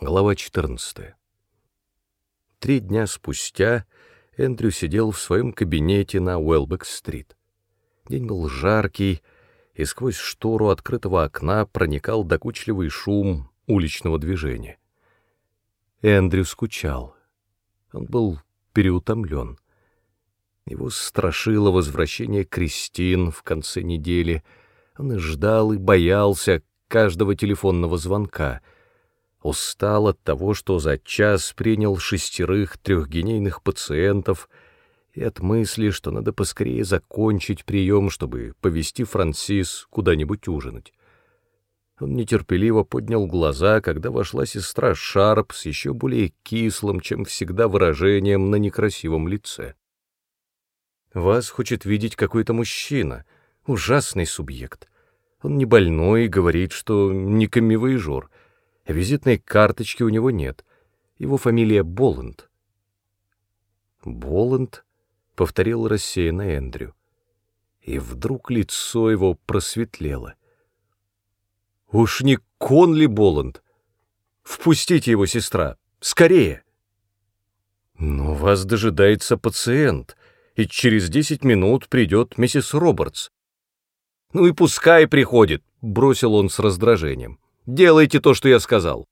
Глава 14. Три дня спустя Эндрю сидел в своем кабинете на Уэлбек-стрит. День был жаркий, и сквозь штору открытого окна проникал докучливый шум уличного движения. Эндрю скучал. Он был переутомлен. Его страшило возвращение Кристин в конце недели. Он ждал и боялся каждого телефонного звонка — устал от того, что за час принял шестерых трехгенейных пациентов, и от мысли, что надо поскорее закончить прием, чтобы повести Франсис куда-нибудь ужинать. Он нетерпеливо поднял глаза, когда вошла сестра Шарп с еще более кислым, чем всегда, выражением на некрасивом лице. «Вас хочет видеть какой-то мужчина, ужасный субъект. Он не больной и говорит, что не камевоежор». Визитной карточки у него нет. Его фамилия Боланд. Боланд повторил рассеянно Эндрю. И вдруг лицо его просветлело. «Уж не Конли Боланд! Впустите его, сестра! Скорее!» «Но вас дожидается пациент, и через десять минут придет миссис Робертс». «Ну и пускай приходит», — бросил он с раздражением. Делайте то, что я сказал.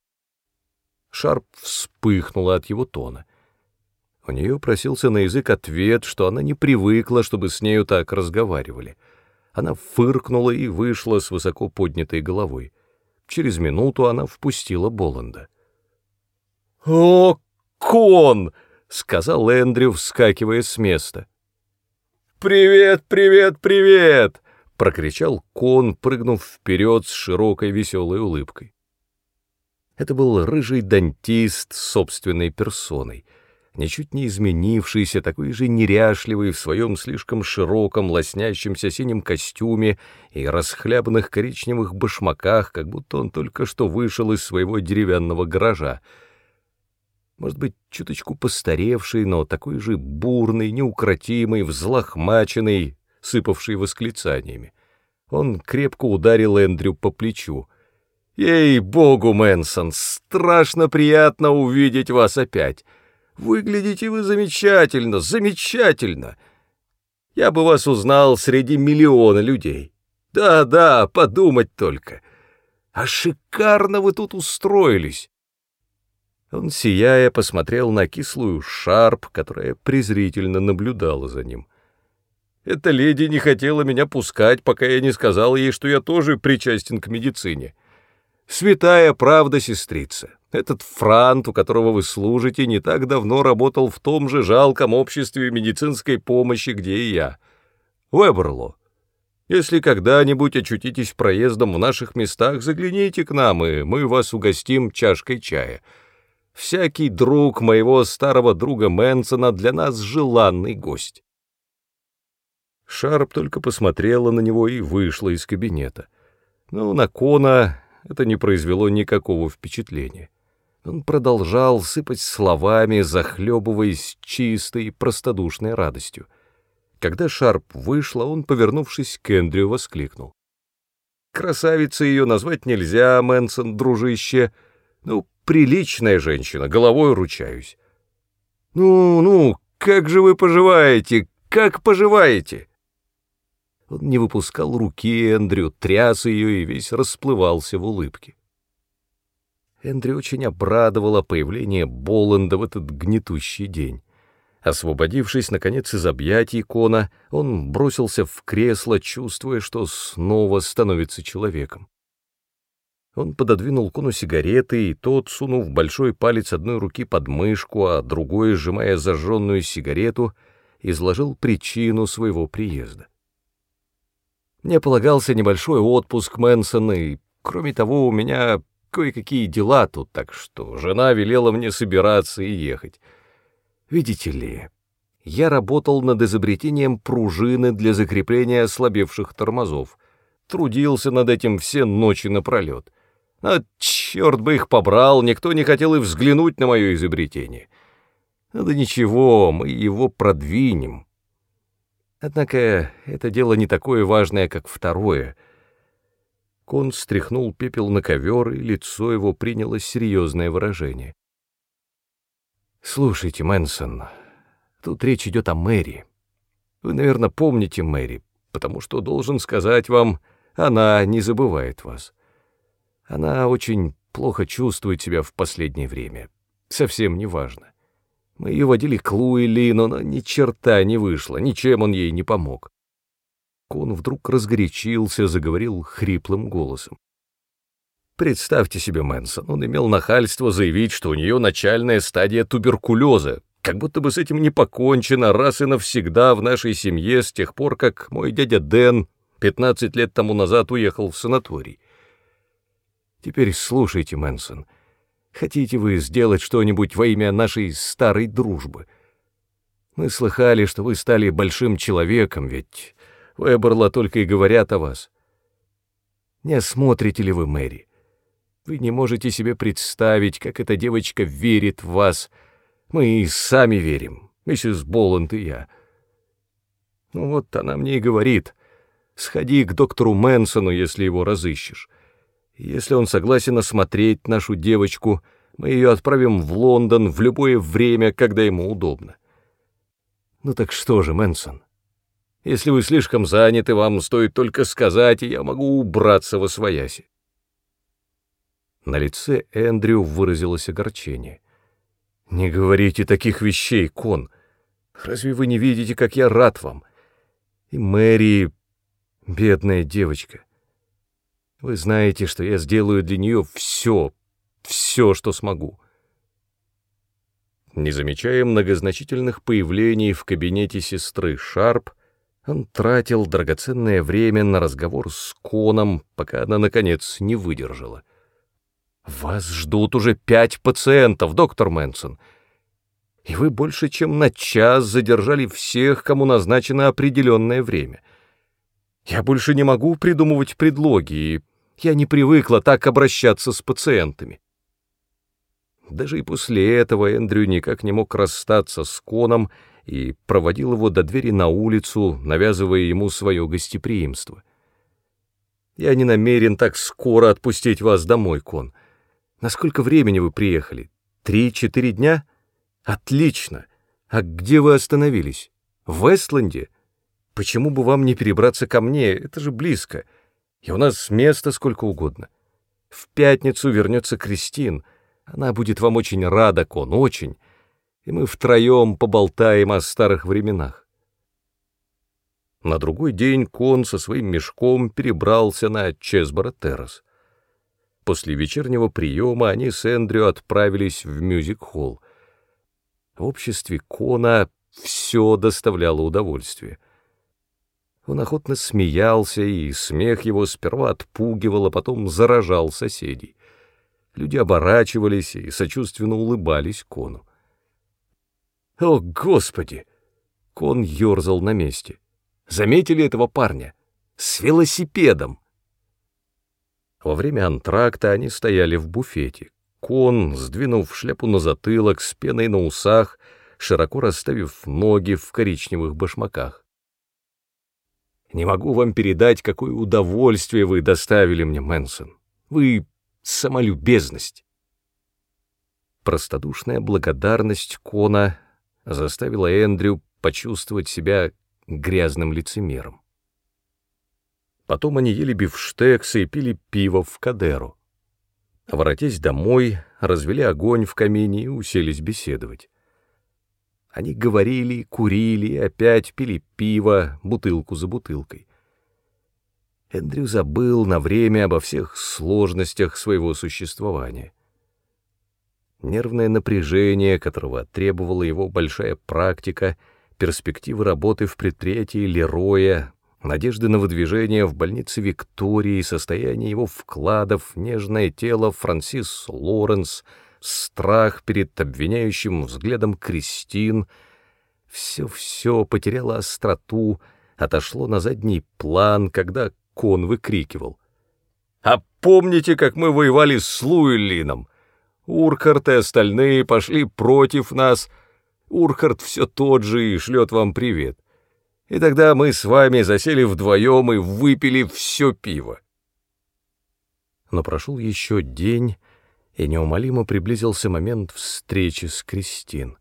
Шарп вспыхнула от его тона. У нее просился на язык ответ, что она не привыкла, чтобы с нею так разговаривали. Она фыркнула и вышла с высоко поднятой головой. Через минуту она впустила Боланда. «О, кон!» — сказал Эндрю, вскакивая с места. «Привет, привет, привет!» — прокричал кон, прыгнув вперед с широкой веселой улыбкой. Это был рыжий дантист собственной персоной, ничуть не изменившийся, такой же неряшливый в своем слишком широком, лоснящемся синем костюме и расхлябанных коричневых башмаках, как будто он только что вышел из своего деревянного гаража. Может быть, чуточку постаревший, но такой же бурный, неукротимый, взлохмаченный, сыпавший восклицаниями. Он крепко ударил Эндрю по плечу. «Ей-богу, Мэнсон, страшно приятно увидеть вас опять. Выглядите вы замечательно, замечательно. Я бы вас узнал среди миллиона людей. Да-да, подумать только. А шикарно вы тут устроились». Он, сияя, посмотрел на кислую шарп, которая презрительно наблюдала за ним. Эта леди не хотела меня пускать, пока я не сказал ей, что я тоже причастен к медицине. Святая правда, сестрица. Этот франт, у которого вы служите, не так давно работал в том же жалком обществе медицинской помощи, где и я. Веберло. Если когда-нибудь очутитесь проездом в наших местах, загляните к нам, и мы вас угостим чашкой чая. Всякий друг моего старого друга Мэнсона для нас желанный гость. Шарп только посмотрела на него и вышла из кабинета. Но на Кона это не произвело никакого впечатления. Он продолжал сыпать словами, захлебываясь чистой, простодушной радостью. Когда Шарп вышла, он, повернувшись к Эндрю, воскликнул. «Красавицей ее назвать нельзя, Мэнсон, дружище. Ну, приличная женщина, головой ручаюсь. Ну, ну, как же вы поживаете, как поживаете?» Он не выпускал руки Эндрю, тряс ее и весь расплывался в улыбке. Эндрю очень обрадовало появление Боланда в этот гнетущий день. Освободившись, наконец, из объятий Кона, он бросился в кресло, чувствуя, что снова становится человеком. Он пододвинул Кону сигареты, и тот, сунув большой палец одной руки под мышку, а другой, сжимая зажженную сигарету, изложил причину своего приезда. Мне полагался небольшой отпуск Мэнсона, и, кроме того, у меня кое-какие дела тут, так что жена велела мне собираться и ехать. Видите ли, я работал над изобретением пружины для закрепления ослабевших тормозов. Трудился над этим все ночи напролет. А черт бы их побрал, никто не хотел и взглянуть на мое изобретение. Да ничего, мы его продвинем. Однако это дело не такое важное, как второе. Кон стряхнул пепел на ковер, и лицо его приняло серьезное выражение. «Слушайте, Мэнсон, тут речь идет о Мэри. Вы, наверное, помните Мэри, потому что, должен сказать вам, она не забывает вас. Она очень плохо чувствует себя в последнее время. Совсем не важно. Мы ее водили к Луили, но ни черта не вышла, ничем он ей не помог. Кон вдруг разгорячился, заговорил хриплым голосом. Представьте себе, Мэнсон, он имел нахальство заявить, что у нее начальная стадия туберкулеза, как будто бы с этим не покончено раз и навсегда в нашей семье с тех пор, как мой дядя Дэн 15 лет тому назад уехал в санаторий. Теперь слушайте, Мэнсон, хотите вы сделать что-нибудь во имя нашей старой дружбы? Мы слыхали, что вы стали большим человеком, ведь в Эберла только и говорят о вас. Не осмотрите ли вы Мэри? Вы не можете себе представить, как эта девочка верит в вас. Мы и сами верим, миссис Боланд и я. Ну вот она мне и говорит, сходи к доктору Мэнсону, если его разыщешь. Если он согласен осмотреть нашу девочку, мы ее отправим в Лондон в любое время, когда ему удобно. Ну так что же, Мэнсон? Если вы слишком заняты, вам стоит только сказать, и я могу убраться во свояси. На лице Эндрю выразилось огорчение. «Не говорите таких вещей, Кон. Разве вы не видите, как я рад вам? И Мэри, бедная девочка. Вы знаете, что я сделаю для нее все, все, что смогу». Не замечая многозначительных появлений в кабинете сестры Шарп, он тратил драгоценное время на разговор с Коном, пока она, наконец, не выдержала. «Вас ждут уже пять пациентов, доктор Мэнсон, и вы больше чем на час задержали всех, кому назначено определенное время. Я больше не могу придумывать предлоги, и я не привыкла так обращаться с пациентами». Даже и после этого Эндрю никак не мог расстаться с Коном и проводил его до двери на улицу, навязывая ему свое гостеприимство. «Я не намерен так скоро отпустить вас домой, Кон», на сколько времени вы приехали? Три-четыре дня? Отлично. А где вы остановились? В Эстленде? Почему бы вам не перебраться ко мне? Это же близко. И у нас места сколько угодно. В пятницу вернется Кристин. Она будет вам очень рада, Кон, очень. И мы втроем поболтаем о старых временах. На другой день Кон со своим мешком перебрался на Чесборо-террас. После вечернего приема они с Эндрю отправились в мюзик-холл. В обществе Кона все доставляло удовольствие. Он охотно смеялся, и смех его сперва отпугивал, а потом заражал соседей. Люди оборачивались и сочувственно улыбались Кону. «О, Господи!» Кон ерзал на месте. «Заметили этого парня? С велосипедом!» Во время антракта они стояли в буфете. Кон, сдвинув шляпу на затылок, с пеной на усах, широко расставив ноги в коричневых башмаках. «Не могу вам передать, какое удовольствие вы доставили мне, Мэнсон. Вы — самолюбезность». Простодушная благодарность Кона заставила Эндрю почувствовать себя грязным лицемером. Потом они ели бифштексы и пили пиво в Кадеру. Воротясь домой, развели огонь в камине и уселись беседовать. Они говорили, курили опять пили пиво, бутылку за бутылкой. Эндрю забыл на время обо всех сложностях своего существования. Нервное напряжение, которого требовала его большая практика, перспективы работы в предприятии Лероя, надежды на выдвижение в больнице Виктории, состояние его вкладов, нежное тело Франсис Лоренс, страх перед обвиняющим взглядом Кристин — все-все потеряло остроту, отошло на задний план, когда Кон выкрикивал. «А помните, как мы воевали с Луэлином? Урхард и остальные пошли против нас. Урхард все тот же и шлет вам привет. И тогда мы с вами засели вдвоем и выпили все пиво. Но прошел еще день, и неумолимо приблизился момент встречи с Кристин.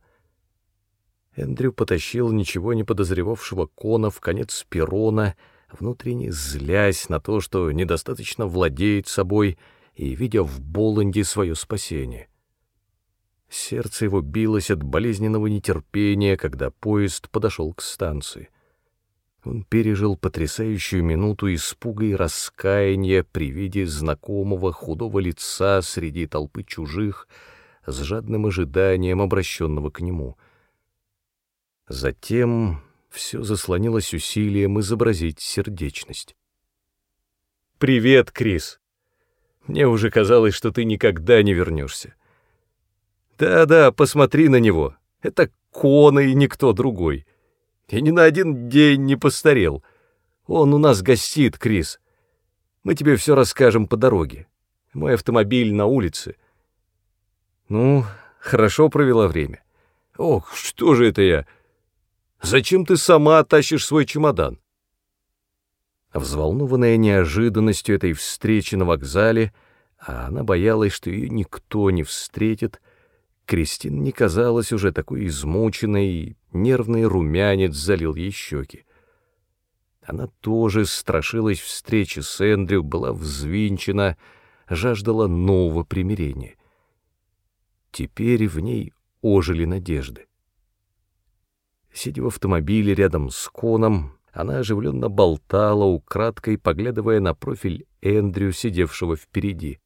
Эндрю потащил ничего не подозревавшего Кона в конец перрона, внутренне злясь на то, что недостаточно владеет собой и видя в Боланде свое спасение. Сердце его билось от болезненного нетерпения, когда поезд подошел к станции. Он пережил потрясающую минуту испуга и раскаяния при виде знакомого худого лица среди толпы чужих, с жадным ожиданием обращенного к нему. Затем все заслонилось усилием изобразить сердечность. «Привет, Крис! Мне уже казалось, что ты никогда не вернешься. Да-да, посмотри на него. Это Кона и никто другой. И ни на один день не постарел. Он у нас гостит, Крис. Мы тебе все расскажем по дороге. Мой автомобиль на улице. Ну, хорошо провела время. Ох, что же это я? Зачем ты сама тащишь свой чемодан? Взволнованная неожиданностью этой встречи на вокзале, а она боялась, что ее никто не встретит, Кристин не казалась уже такой измученной, нервный румянец залил ей щеки. Она тоже страшилась встречи с Эндрю, была взвинчена, жаждала нового примирения. Теперь в ней ожили надежды. Сидя в автомобиле рядом с Коном, она оживленно болтала, украдкой поглядывая на профиль Эндрю, сидевшего впереди.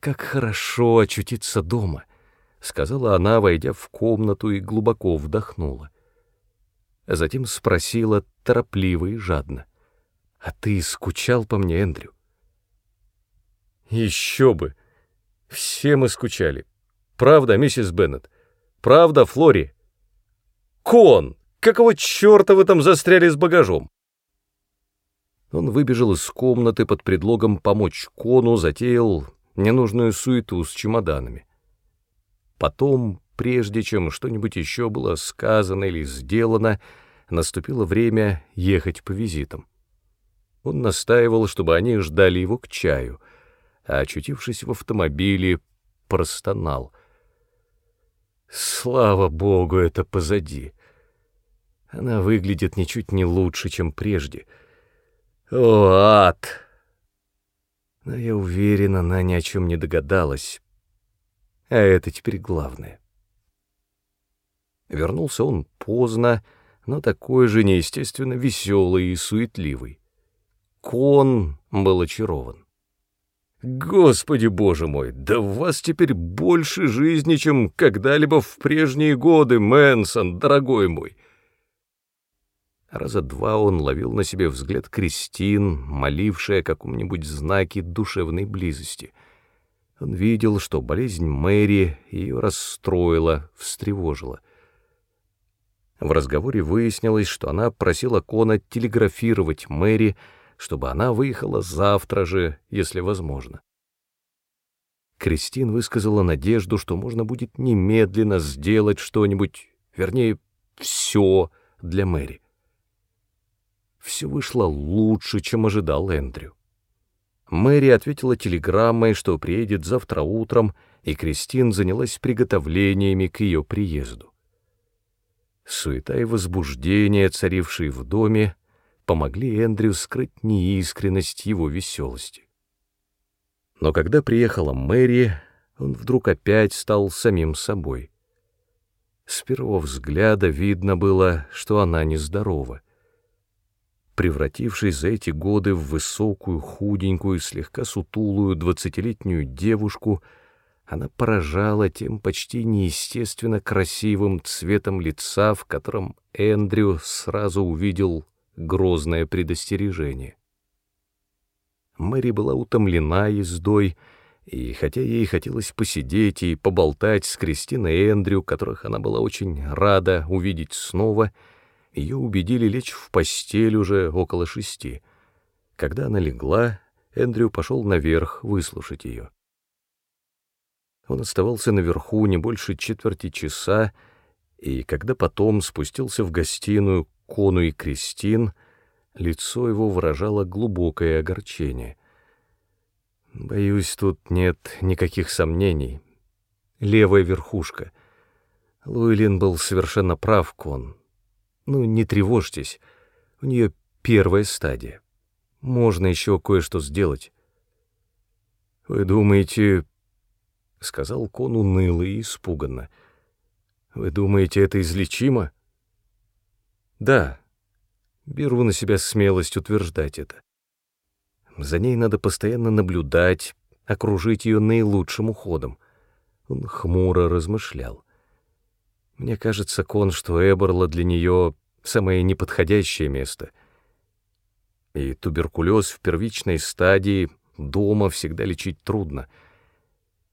«Как хорошо очутиться дома!» — сказала она, войдя в комнату и глубоко вдохнула. Затем спросила торопливо и жадно. «А ты скучал по мне, Эндрю?» «Еще бы! Все мы скучали. Правда, миссис Беннет? Правда, Флори?» «Кон! Какого черта вы там застряли с багажом?» Он выбежал из комнаты под предлогом помочь Кону, затеял ненужную суету с чемоданами. Потом, прежде чем что-нибудь еще было сказано или сделано, наступило время ехать по визитам. Он настаивал, чтобы они ждали его к чаю, а, очутившись в автомобиле, простонал. «Слава богу, это позади. Она выглядит ничуть не лучше, чем прежде. О, ад!» Но я уверен, она ни о чем не догадалась. А это теперь главное. Вернулся он поздно, но такой же неестественно веселый и суетливый. Кон был очарован. «Господи, боже мой, да у вас теперь больше жизни, чем когда-либо в прежние годы, Мэнсон, дорогой мой!» Раза два он ловил на себе взгляд Кристин, молившая о каком-нибудь знаке душевной близости. Он видел, что болезнь Мэри ее расстроила, встревожила. В разговоре выяснилось, что она просила Кона телеграфировать Мэри, чтобы она выехала завтра же, если возможно. Кристин высказала надежду, что можно будет немедленно сделать что-нибудь, вернее, все для Мэри все вышло лучше, чем ожидал Эндрю. Мэри ответила телеграммой, что приедет завтра утром, и Кристин занялась приготовлениями к ее приезду. Суета и возбуждение, царившие в доме, помогли Эндрю скрыть неискренность его веселости. Но когда приехала Мэри, он вдруг опять стал самим собой. С первого взгляда видно было, что она нездорова превратившись за эти годы в высокую, худенькую, слегка сутулую двадцатилетнюю девушку, она поражала тем почти неестественно красивым цветом лица, в котором Эндрю сразу увидел грозное предостережение. Мэри была утомлена ездой, и хотя ей хотелось посидеть и поболтать с Кристиной Эндрю, которых она была очень рада увидеть снова, — ее убедили лечь в постель уже около шести. Когда она легла, Эндрю пошел наверх выслушать ее. Он оставался наверху не больше четверти часа, и когда потом спустился в гостиную Кону и Кристин, лицо его выражало глубокое огорчение. Боюсь, тут нет никаких сомнений. Левая верхушка. Луэлин был совершенно прав, Кон. Ну, не тревожьтесь, у нее первая стадия. Можно еще кое-что сделать. Вы думаете, — сказал Кон уныло и испуганно, — вы думаете, это излечимо? Да, беру на себя смелость утверждать это. За ней надо постоянно наблюдать, окружить ее наилучшим уходом. Он хмуро размышлял. Мне кажется, Кон, что Эберла для нее самое неподходящее место. И туберкулез в первичной стадии дома всегда лечить трудно.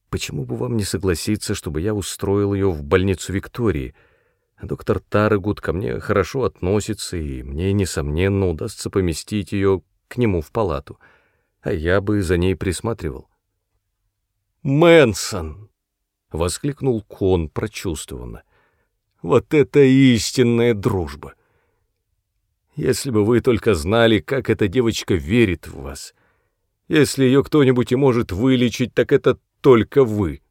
Почему бы вам не согласиться, чтобы я устроил ее в больницу Виктории? Доктор Тарагут ко мне хорошо относится, и мне, несомненно, удастся поместить ее к нему в палату — а я бы за ней присматривал. «Мэнсон!» — воскликнул Кон прочувствованно. «Вот это истинная дружба! Если бы вы только знали, как эта девочка верит в вас. Если ее кто-нибудь и может вылечить, так это только вы».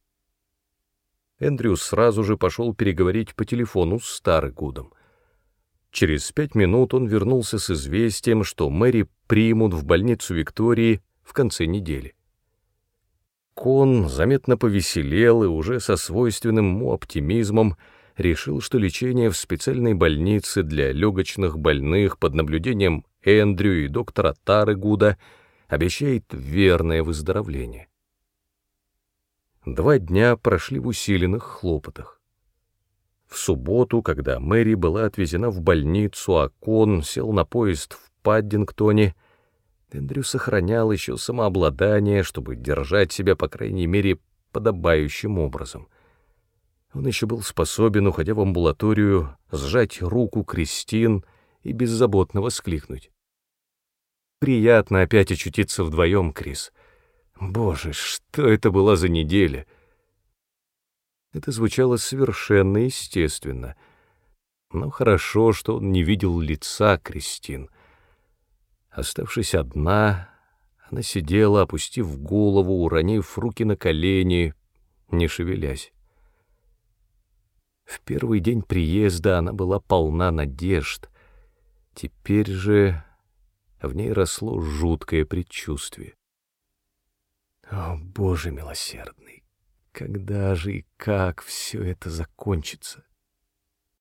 Эндрю сразу же пошел переговорить по телефону с Старыгудом. Через пять минут он вернулся с известием, что Мэри примут в больницу Виктории в конце недели. Кон заметно повеселел и уже со свойственным ему оптимизмом решил, что лечение в специальной больнице для легочных больных под наблюдением Эндрю и доктора Тарыгуда обещает верное выздоровление. Два дня прошли в усиленных хлопотах. В субботу, когда Мэри была отвезена в больницу, а Кон сел на поезд в Паддингтоне, Эндрю сохранял еще самообладание, чтобы держать себя, по крайней мере, подобающим образом. Он еще был способен, уходя в амбулаторию, сжать руку Кристин и беззаботно воскликнуть. «Приятно опять очутиться вдвоем, Крис. Боже, что это была за неделя!» Это звучало совершенно естественно. Но хорошо, что он не видел лица Кристин — Оставшись одна, она сидела, опустив голову, уронив руки на колени, не шевелясь. В первый день приезда она была полна надежд. Теперь же в ней росло жуткое предчувствие. О, Боже милосердный! Когда же и как все это закончится?